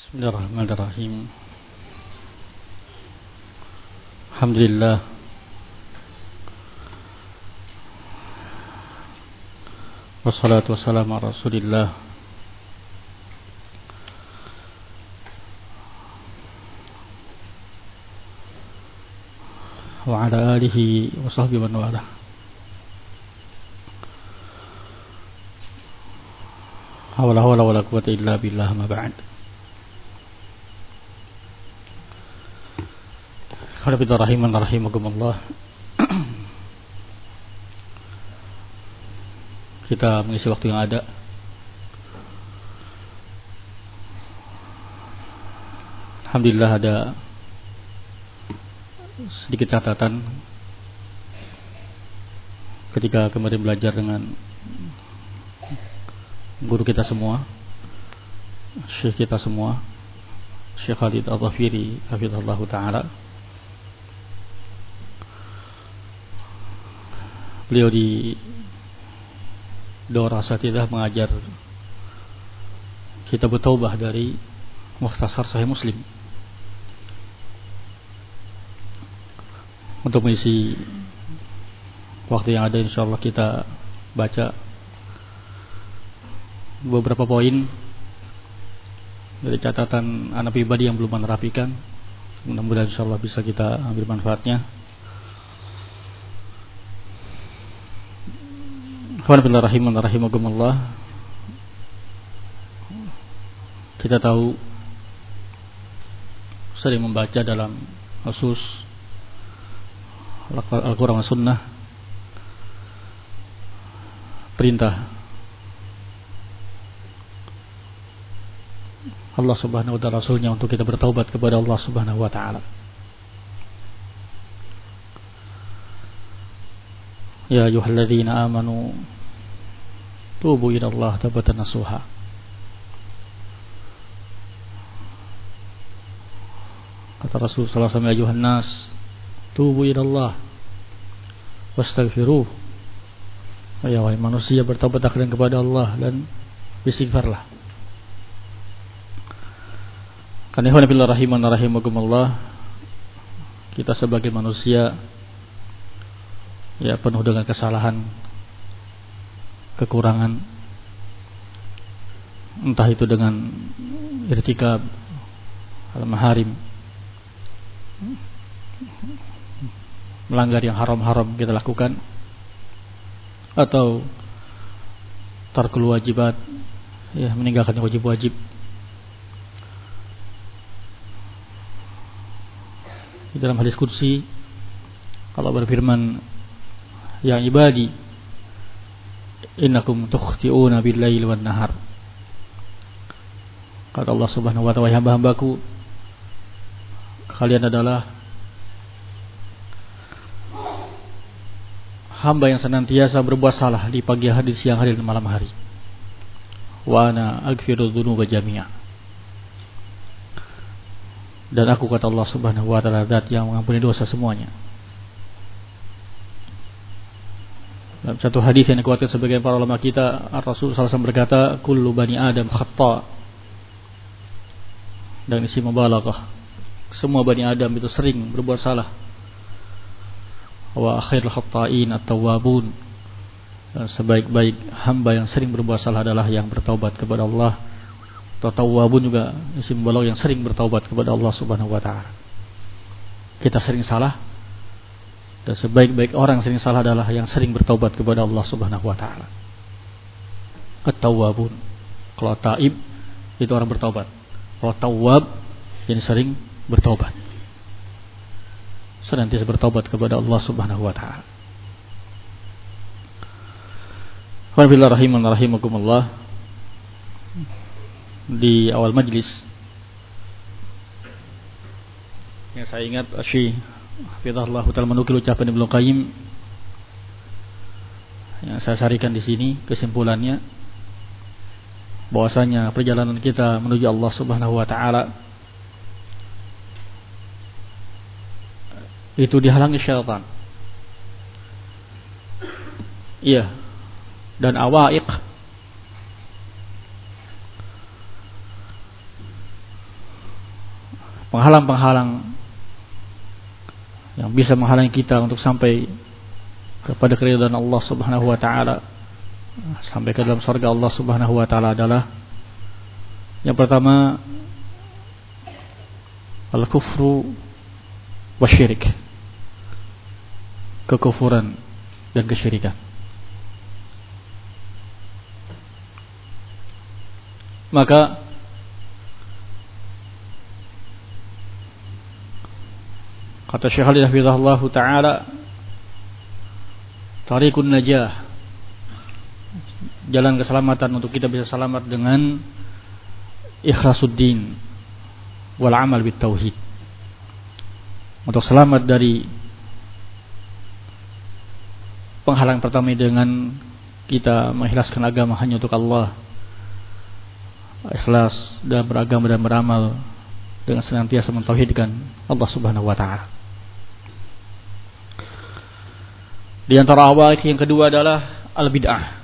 بسم الله الرحمن الرحيم. الحمد لله. والصلاة والسلام على رسول الله. وعلى آله وصحبه ومن والاه. حول ولا ولا قوة إلا بالله ما بعد. Rahimakumullah. Kita mengisi waktu yang ada. Alhamdulillah ada sedikit catatan. Ketika kemarin belajar dengan guru kita semua syekh kita semua Syekh Khalid Al-Zafiri Hafizallahu Ta'ala beliau di Dora Satidah mengajar kita bertaubah dari Muhtasar Sahih Muslim. Untuk mengisi waktu yang ada insyaallah kita baca beberapa poin dari catatan anak pribadi yang belum menerapikan mudah-mudahan insyaallah bisa kita ambil manfaatnya Alhamdulillah rahiman rahimakumullah Kita tahu Sering membaca dalam Khusus Al-Quran Sunnah Perintah Allah subhanahu wa ta'ala Rasulnya untuk kita bertaubat kepada Allah subhanahu wa ta'ala. Ya ayuhalladzina amanu tubu ila Allah taubatan nasuha. Kata Rasul sallallahu alaihi wasallam ayuhan nas tubu ila Allah wastaghfiruh. Ya wahai manusia bertobat akhirnya kepada Allah dan beristighfarlah. Karena ikhwan fillah rahiman rahimakumullah kita sebagai manusia ya penuh dengan kesalahan kekurangan. Entah itu dengan irtikab al-maharim melanggar yang haram-haram kita lakukan atau tarkul wajibat ya meninggalkan yang wajib-wajib. Di dalam hadis kursi Allah berfirman ya ibadi innakum tukhti'una bil lail wan nahar kata Allah Subhanahu wa taala hamba-hambaku kalian adalah hamba yang senantiasa berbuat salah di pagi hari, siang hari dan malam hari. Wa ana aghfiru dzunuba jami'a. Dan aku kata Allah Subhanahu wa taala yang mengampuni dosa semuanya. Dalam satu hadis yang dikuatkan sebagai para ulama kita, Rasul SAW berkata, "Kullu bani Adam khata." Dan isi mubalaghah. Semua bani Adam itu sering berbuat salah. Wa akhirul khata'in at-tawwabun. Sebaik-baik hamba yang sering berbuat salah adalah yang bertaubat kepada Allah. Tawwabun juga isi mubalaghah yang sering bertaubat kepada Allah Subhanahu wa taala. Kita sering salah, dan sebaik-baik orang sering salah adalah yang sering bertaubat kepada Allah Subhanahu wa taala. At-tawwabun. Kalau taib itu orang bertaubat. Kalau tawwab yang sering bertaubat. Senantiasa bertaubat kepada Allah Subhanahu wa taala. Alhamdulillah. Di awal majlis yang saya ingat Syekh Hafizahullah Ta'ala menukil ucapan Ibnu Qayyim yang saya sarikan di sini kesimpulannya bahwasanya perjalanan kita menuju Allah Subhanahu wa taala itu dihalangi syaitan. Iya. Dan awaiq penghalang-penghalang yang bisa menghalangi kita untuk sampai kepada keridhaan Allah Subhanahu wa taala. Sampai ke dalam surga Allah Subhanahu wa taala adalah yang pertama al-kufru wa syirik. Kekufuran dan kesyirikan. Maka kata Syekh Ali Hafizahullah taala tariqun najah jalan keselamatan untuk kita bisa selamat dengan ikhlasuddin wal amal bit tauhid untuk selamat dari penghalang pertama dengan kita mengikhlaskan agama hanya untuk Allah ikhlas dan beragama dan beramal dengan senantiasa mentauhidkan Allah Subhanahu wa taala. Di antara awal yang kedua adalah al-bid'ah.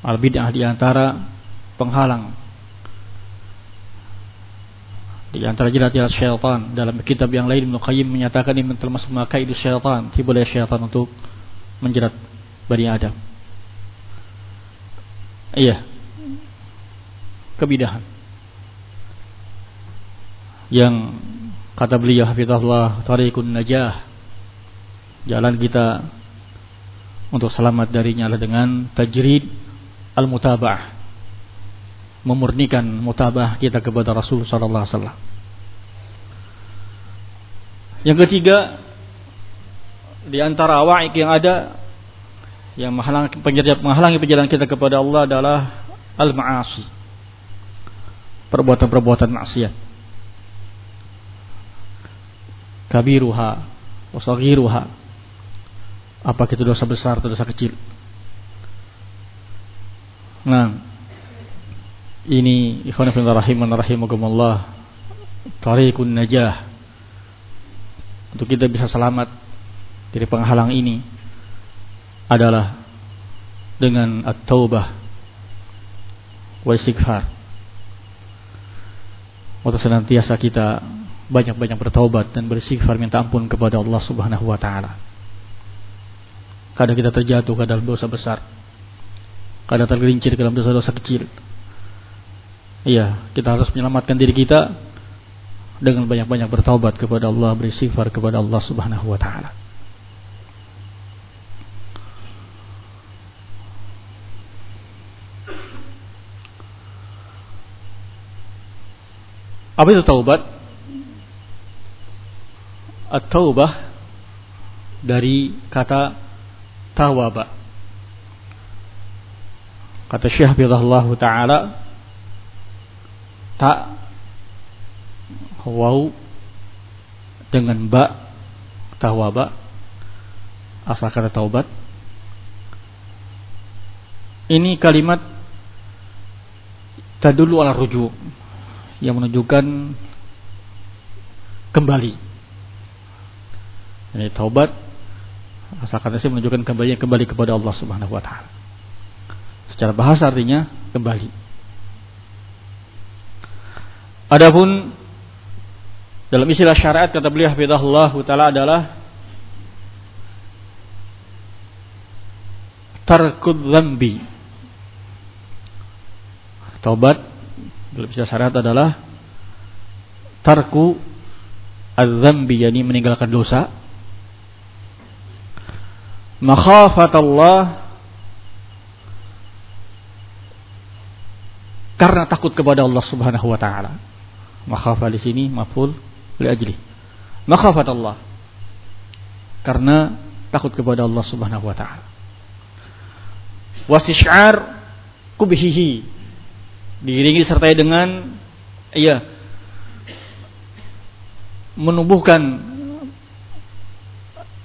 Al-bid'ah di antara penghalang di antara jerat-jerat syaitan dalam kitab yang lain Ibnu menyatakan ini termasuk makaidu syaitan, tipu daya syaitan untuk menjerat Bani Adam. Iya. Kebidahan. Yang kata beliau hafizahullah tariqun najah. Jalan kita untuk selamat darinya adalah dengan tajrid al-mutaba'ah memurnikan mutabah kita kepada Rasul sallallahu alaihi wasallam. Yang ketiga di antara awaik yang ada yang menghalangi perjalanan kita kepada Allah adalah al-ma'asi. Perbuatan-perbuatan maksiat. Kabiruha wa Apa itu dosa besar atau dosa kecil? Nah, ini ikhwan fillah rahiman rahimakumullah tariqun najah untuk kita bisa selamat dari penghalang ini adalah dengan at-taubah wa istighfar untuk senantiasa kita banyak-banyak bertaubat dan beristighfar minta ampun kepada Allah Subhanahu wa taala. Kadang kita terjatuh ke dalam dosa besar. Kadang tergelincir ke dalam dosa-dosa kecil. Iya, kita harus menyelamatkan diri kita dengan banyak-banyak bertaubat kepada Allah, beristighfar kepada Allah Subhanahu wa taala. Apa itu taubat? At-taubah dari kata tawaba. Kata Syekh Bidhullah Ta'ala ta waw dengan ba tawaba asal kata taubat ini kalimat tadulu ala rujuk yang menunjukkan kembali ini taubat asal saya menunjukkan kembali kembali kepada Allah Subhanahu wa taala secara bahasa artinya kembali Adapun dalam istilah syariat kata beliau hafizahullah taala adalah tarkud zambi. Taubat dalam istilah syariat adalah tarku az-zambi yakni meninggalkan dosa. Makhafatallah karena takut kepada Allah Subhanahu wa taala. Makhafa di sini maful li ajli. Makhafat Allah. Karena takut kepada Allah Subhanahu wa taala. Wasisyar kubhihi diiringi sertai dengan iya menumbuhkan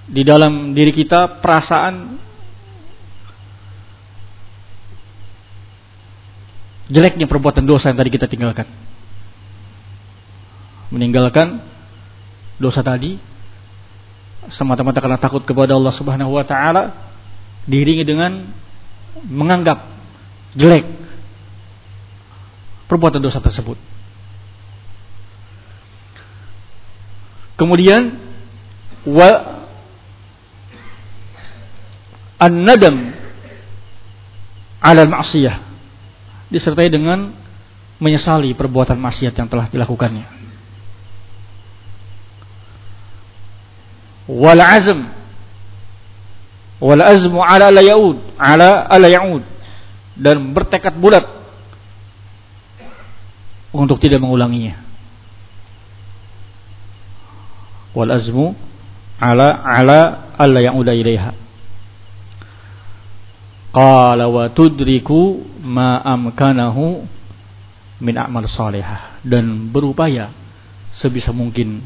di dalam diri kita perasaan jeleknya perbuatan dosa yang tadi kita tinggalkan meninggalkan dosa tadi semata-mata karena takut kepada Allah Subhanahu wa taala diiringi dengan menganggap jelek perbuatan dosa tersebut. Kemudian wa an-nadam 'ala al-ma'siyah disertai dengan menyesali perbuatan maksiat yang telah dilakukannya. Wal azm wal azmu ala la yaud ala ala yaud dan bertekad bulat untuk tidak mengulanginya. Wal azmu ala ala alla yauda ilaiha. Qala wa tudriku ma amkanahu min amal salihah dan berupaya sebisa mungkin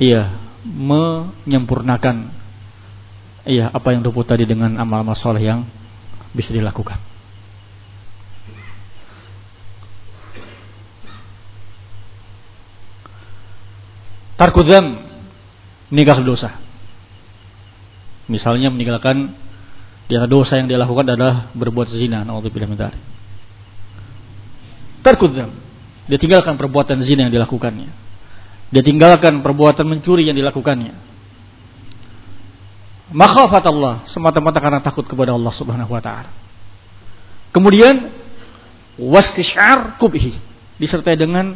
ia menyempurnakan iya apa yang disebut tadi dengan amal-amal soleh yang bisa dilakukan. Tarkudzam nikah dosa. Misalnya meninggalkan dia dosa yang dia lakukan adalah berbuat zina, naudzubillah min dzalik. Tarkudzam. Dia tinggalkan perbuatan zina yang dilakukannya. Dia tinggalkan perbuatan mencuri yang dilakukannya makhafat Allah semata-mata karena takut kepada Allah Subhanahu wa taala. Kemudian wastishar kubhi disertai dengan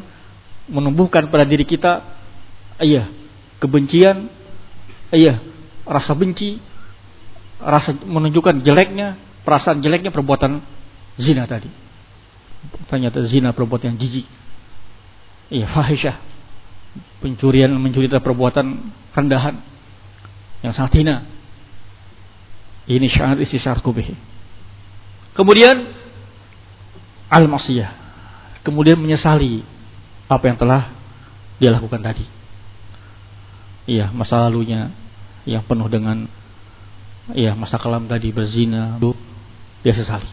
menumbuhkan pada diri kita iya kebencian iya rasa benci rasa menunjukkan jeleknya perasaan jeleknya perbuatan zina tadi ternyata zina perbuatan yang jijik iya fahisyah pencurian mencuri perbuatan rendahan yang sangat hina ini syair istisarku bihi. Kemudian al-masiyah. Kemudian menyesali apa yang telah dia lakukan tadi. Iya, masa lalunya yang penuh dengan iya, masa kelam tadi berzina, dia sesali.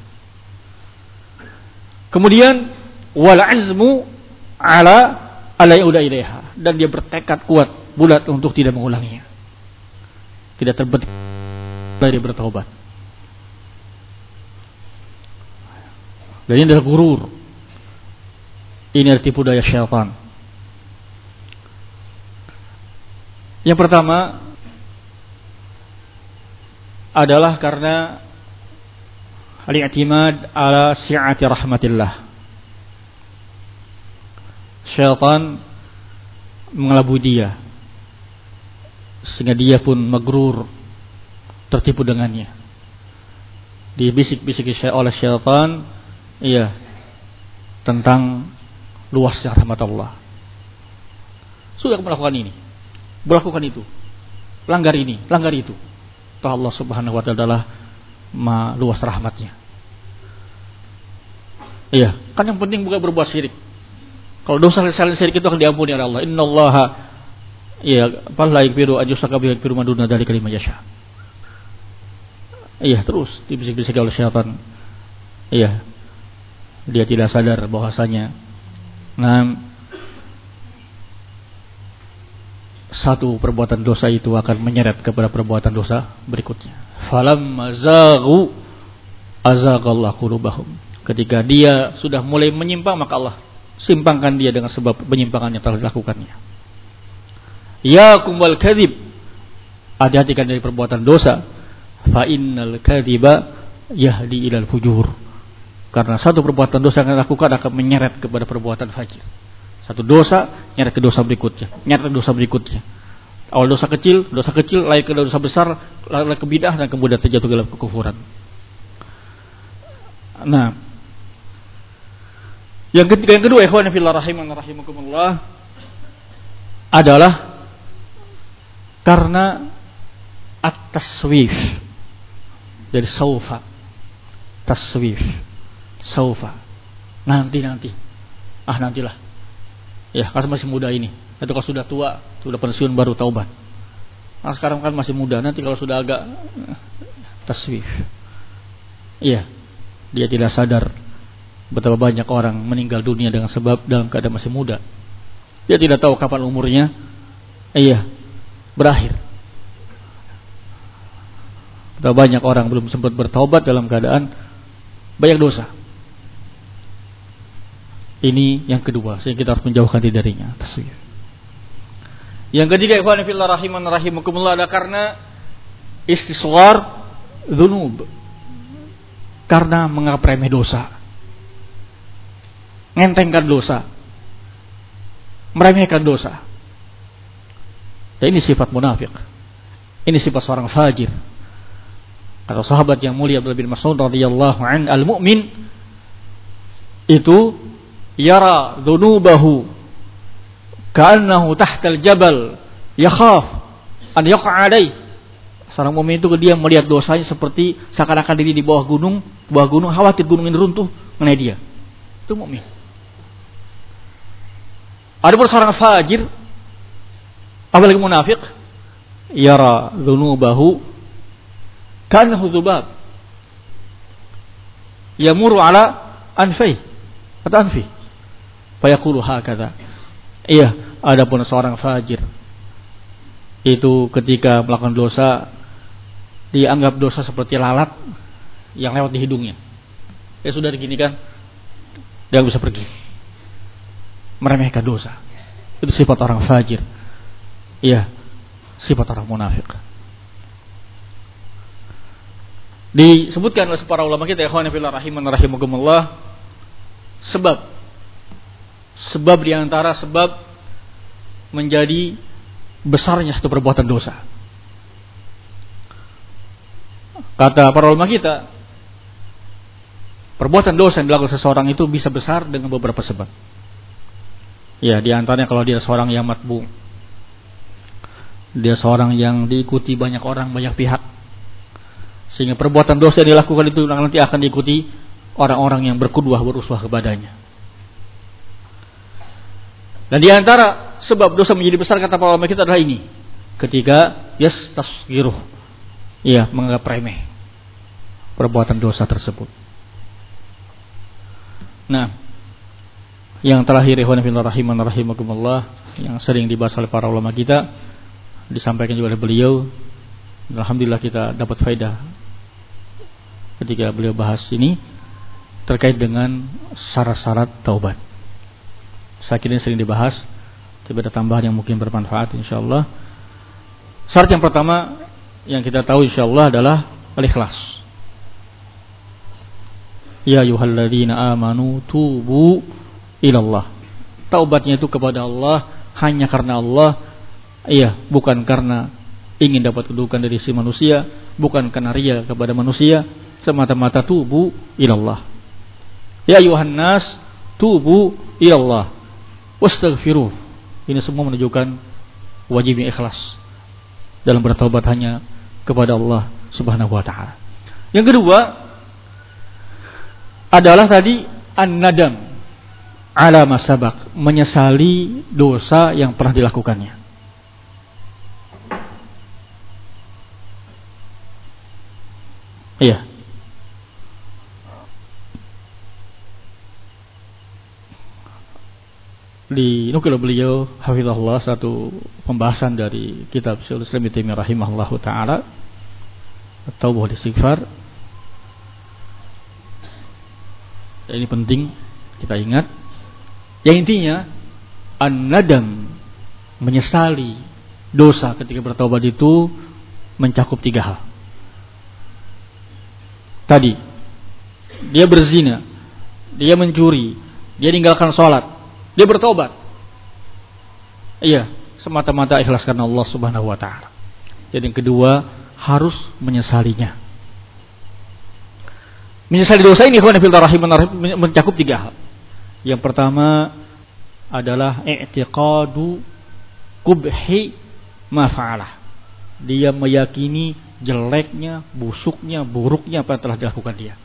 Kemudian wal azmu ala ala udah ilaiha dan dia bertekad kuat bulat untuk tidak mengulanginya. Tidak terbetik dari bertobat. Dan ini adalah gurur. Ini adalah tipu daya syaitan. Yang pertama adalah karena al-i'timad ala si'ati rahmatillah. Syaitan mengelabui dia sehingga dia pun magrur tertipu dengannya. Dibisik-bisik oleh syaitan, iya, tentang luasnya rahmat Allah. Sudah melakukan ini, melakukan itu, langgar ini, langgar itu. Toh Allah Subhanahu wa taala adalah luas rahmatnya. Iya, kan yang penting bukan berbuat syirik. Kalau dosa selain syirik itu akan diampuni oleh Allah. Innallaha Iya, apa la yakfiru ajusaka bi yakfiru maduna dari kalimah yasha. Iya terus dibisik-bisik oleh syaitan. Iya. Dia tidak sadar bahwasanya nah satu perbuatan dosa itu akan menyeret kepada perbuatan dosa berikutnya. Falam mazagu azagallahu qulubahum. Ketika dia sudah mulai menyimpang maka Allah simpangkan dia dengan sebab penyimpangan yang telah dilakukannya. Ya kumbal kadhib. Hati-hatikan dari perbuatan dosa fa innal kadhiba yahdi ilal fujur. Karena satu perbuatan dosa yang dilakukan akan menyeret kepada perbuatan fajir. Satu dosa nyeret ke dosa berikutnya, nyeret ke dosa berikutnya. Awal dosa kecil, dosa kecil, lain ke dosa besar, lain ke bidah dan kemudian terjatuh dalam kekufuran. Nah, yang ketiga yang kedua ikhwan fillah rahiman rahimakumullah adalah karena at-taswif. Dari saufa. Taswif. Saufa. Nanti nanti. Ah nantilah ya karena masih muda ini. Atau kalau sudah tua sudah pensiun baru taubat. Nah, sekarang kan masih muda. Nanti kalau sudah agak taswif iya dia tidak sadar betapa banyak orang meninggal dunia dengan sebab dalam keadaan masih muda. Dia tidak tahu kapan umurnya. Iya berakhir. Betapa banyak orang belum sempat bertobat dalam keadaan banyak dosa. Ini yang kedua, sehingga kita harus menjauhkan diri darinya. Yang ketiga ikhwan fillah rahiman rahimakumullah adalah karena istisghar dzunub. Karena menganggap remeh dosa. Ngentengkan dosa. Meremehkan dosa. Dan ini sifat munafik. Ini sifat seorang fajir. Kata sahabat yang mulia Abdullah bin Mas'ud radhiyallahu an al-mu'min itu yara dhunubahu ka'annahu tahtal jabal yakhaf an yaqa Seorang mukmin itu dia melihat dosanya seperti seakan-akan diri di bawah gunung, bawah gunung khawatir gunung ini runtuh mengenai dia. Itu mukmin. Ada pun seorang fajir apalagi munafik yara dzunubahu kanahu dzubab yamuru ala anfi atau anfi fayaqulu hakadha. Iya adapun seorang fajir itu ketika melakukan dosa dianggap dosa seperti lalat yang lewat di hidungnya. Ya sudah diginikan dia bisa pergi. Meremehkan dosa. Itu sifat orang fajir. Iya sifat orang munafik. Disebutkan oleh para ulama kita ya fillah rahiman rahimakumullah sebab sebab di antara sebab menjadi besarnya satu perbuatan dosa. Kata para ulama kita, perbuatan dosa yang dilakukan seseorang itu bisa besar dengan beberapa sebab. Ya, di antaranya kalau dia seorang yang matbu, dia seorang yang diikuti banyak orang, banyak pihak. Sehingga perbuatan dosa yang dilakukan itu nanti akan diikuti orang-orang yang berkudwah beruswah kepadanya. Dan di antara sebab dosa menjadi besar kata para ulama kita adalah ini. Ketika yes tasgiruh. Iya, menganggap remeh perbuatan dosa tersebut. Nah, yang terakhir ikhwan fillah rahiman rahimakumullah yang sering dibahas oleh para ulama kita disampaikan juga oleh beliau. Alhamdulillah kita dapat faedah ketika beliau bahas ini terkait dengan syarat-syarat taubat. Saya kira ini sering dibahas, tapi ada tambahan yang mungkin bermanfaat insyaallah. Syarat yang pertama yang kita tahu insyaallah adalah al-ikhlas. Ya ayyuhalladzina amanu tubu ilallah. Taubatnya itu kepada Allah hanya karena Allah Iya, bukan karena ingin dapat kedudukan dari si manusia, bukan karena ria kepada manusia, semata-mata tubu ilallah. Ya ayuhan nas, tubu ilallah. Wastaghfiruh. Ini semua menunjukkan wajibnya ikhlas dalam bertobat hanya kepada Allah Subhanahu wa taala. Yang kedua adalah tadi an-nadam ala masabak, menyesali dosa yang pernah dilakukannya. Iya. Di nukil beliau hafizahullah satu pembahasan dari kitab Syaikhul Islam Ibnu rahimahullah taala. Atau bahwa istighfar. Ini penting kita ingat. Yang intinya an-nadam menyesali dosa ketika bertobat itu mencakup tiga hal. Tadi dia berzina, dia mencuri, dia meninggalkan sholat, dia bertobat. Iya, semata-mata ikhlas karena Allah Subhanahu wa taala. Jadi yang kedua harus menyesalinya. Menyesali dosa ini ikhwan fillah mencakup tiga hal. Yang pertama adalah i'tiqadu kubhi ma fa'alah. Dia meyakini jeleknya, busuknya, buruknya apa yang telah dilakukan dia.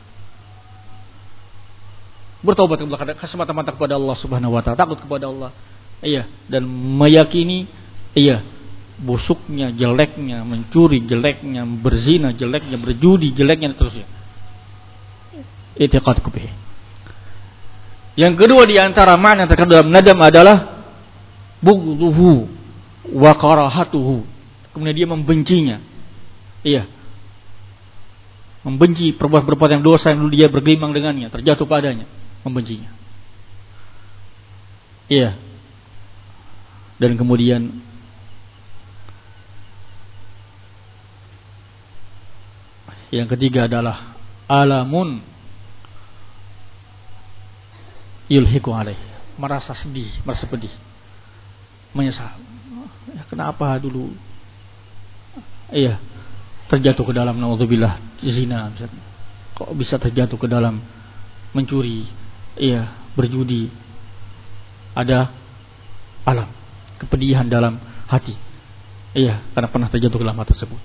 Bertobat semata-mata kepada Allah Subhanahu wa taala, takut kepada Allah. Iya, dan meyakini iya busuknya, jeleknya, mencuri jeleknya, berzina jeleknya, berjudi jeleknya dan terusnya. I'tiqad kubih. Yang kedua di antara makna terkandung dalam nadam adalah bughdhuhu wa karahatuhu. Kemudian dia membencinya, Iya. Membenci perbuatan-perbuatan yang dosa yang dulu dia bergelimang dengannya, terjatuh padanya, membencinya. Iya. Dan kemudian yang ketiga adalah alamun yulhiku alaih merasa sedih, merasa pedih, menyesal. Ya, kenapa dulu? Iya, terjatuh ke dalam naudzubillah zina misalnya. Kok bisa terjatuh ke dalam mencuri, iya, berjudi. Ada alam, kepedihan dalam hati. Iya, karena pernah terjatuh ke dalam hal tersebut.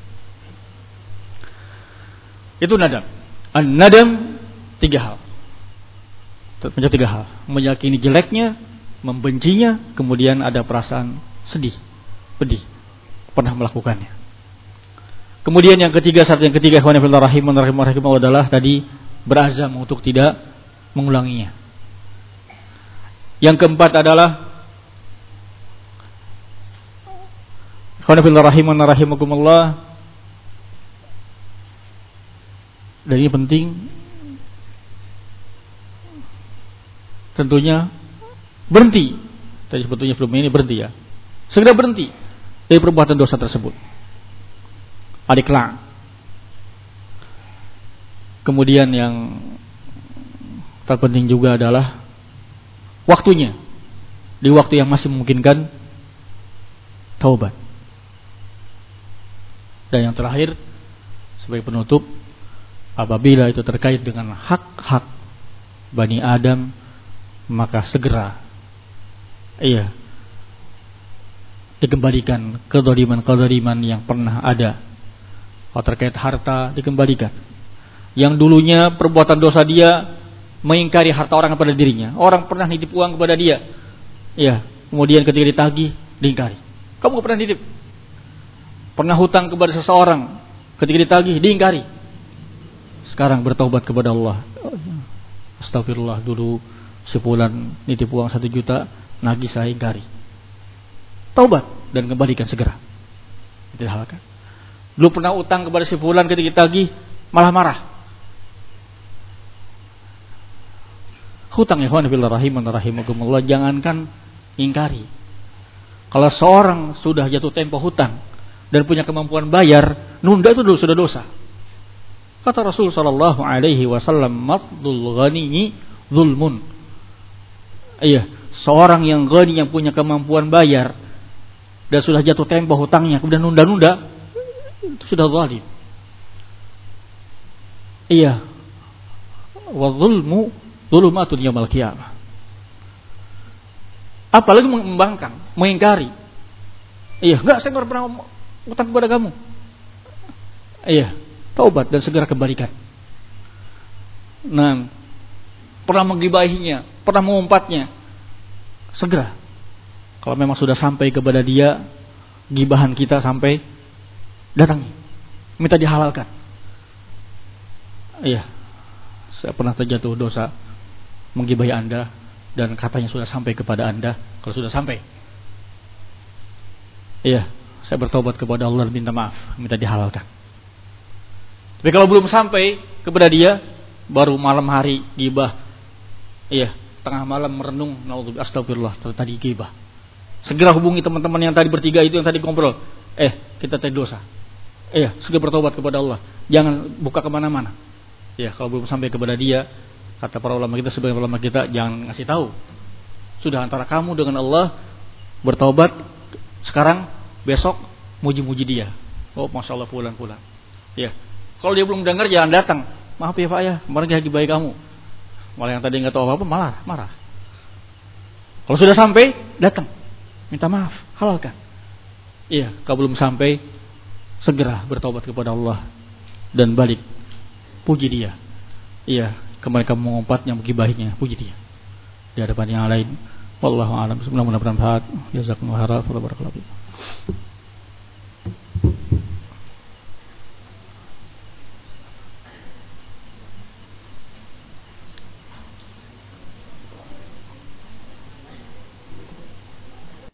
Itu nadam. An-nadam tiga hal. Menjadi tiga hal. Meyakini jeleknya, membencinya, kemudian ada perasaan sedih, pedih, pernah melakukannya. Kemudian yang ketiga, saat yang ketiga, rahim rahim adalah tadi berazam untuk tidak mengulanginya. Yang keempat adalah Khawanafillahi rahimakumullah. Dan ini penting. Tentunya Berhenti. Tadi sebetulnya belum ini berhenti ya. Segera berhenti Dari perbuatan dosa tersebut. Adiklah Kemudian yang Terpenting juga adalah Waktunya. Di waktu yang masih memungkinkan Taubat. Dan yang terakhir sebagai penutup apabila itu terkait dengan hak-hak Bani Adam maka segera iya dikembalikan kedoliman-kedoliman yang pernah ada. Kalau terkait harta dikembalikan. Yang dulunya perbuatan dosa dia mengingkari harta orang kepada dirinya orang pernah nitip uang kepada dia ya kemudian ketika ditagih diingkari kamu pernah nitip pernah hutang kepada seseorang, ketika ditagih diingkari. Sekarang bertobat kepada Allah. Astagfirullah dulu sebulan nitip uang satu juta, nagih saya ingkari. Taubat dan kembalikan segera. Tidak halkan. Dulu pernah utang kepada sebulan ketika ditagih, malah marah. Hutang ya fillah rahiman rahimakumullah jangankan ingkari. Kalau seorang sudah jatuh tempo hutang, dan punya kemampuan bayar, nunda itu sudah dosa. Kata Rasul sallallahu alaihi wasallam, "Matlul ghani zulmun." Iya, seorang yang ghani yang punya kemampuan bayar dan sudah jatuh tempo hutangnya kemudian nunda-nunda itu sudah zalim. Iya. Wa zulmu zulumatun yaumil qiyamah. Apalagi membangkang, mengingkari. Iya, enggak saya enggak pernah utang kepada kamu. Iya, taubat dan segera kembalikan. Nah, pernah menggibahinya, pernah mengumpatnya, segera. Kalau memang sudah sampai kepada dia, gibahan kita sampai datangi, minta dihalalkan. Iya, saya pernah terjatuh dosa menggibahi anda dan katanya sudah sampai kepada anda. Kalau sudah sampai, iya, saya bertobat kepada Allah dan minta maaf, minta dihalalkan. Tapi kalau belum sampai kepada dia, baru malam hari gibah, iya, tengah malam merenung, astagfirullah, tadi gibah. Segera hubungi teman-teman yang tadi bertiga itu yang tadi ngobrol. Eh, kita tadi dosa. Iya, segera bertobat kepada Allah. Jangan buka ke mana-mana. Ya, kalau belum sampai kepada dia, kata para ulama kita, sebagai ulama kita, jangan ngasih tahu. Sudah antara kamu dengan Allah bertobat sekarang besok muji-muji dia. Oh, masya Allah pulang-pulang. Ya, kalau dia belum dengar jangan datang. Maaf ya Pak ya, kemarin lagi baik kamu. Malah yang tadi nggak tahu apa-apa malah marah. Kalau sudah sampai, datang. Minta maaf, halalkan. Iya, kalau belum sampai, segera bertobat kepada Allah dan balik. Puji dia. Iya, Kembali kamu mengumpat yang gibahinya, puji dia di hadapan yang lain. Wallahu a'lam. Mudah-mudahan bermanfaat. Jazakumullahu khairan. Barakallahu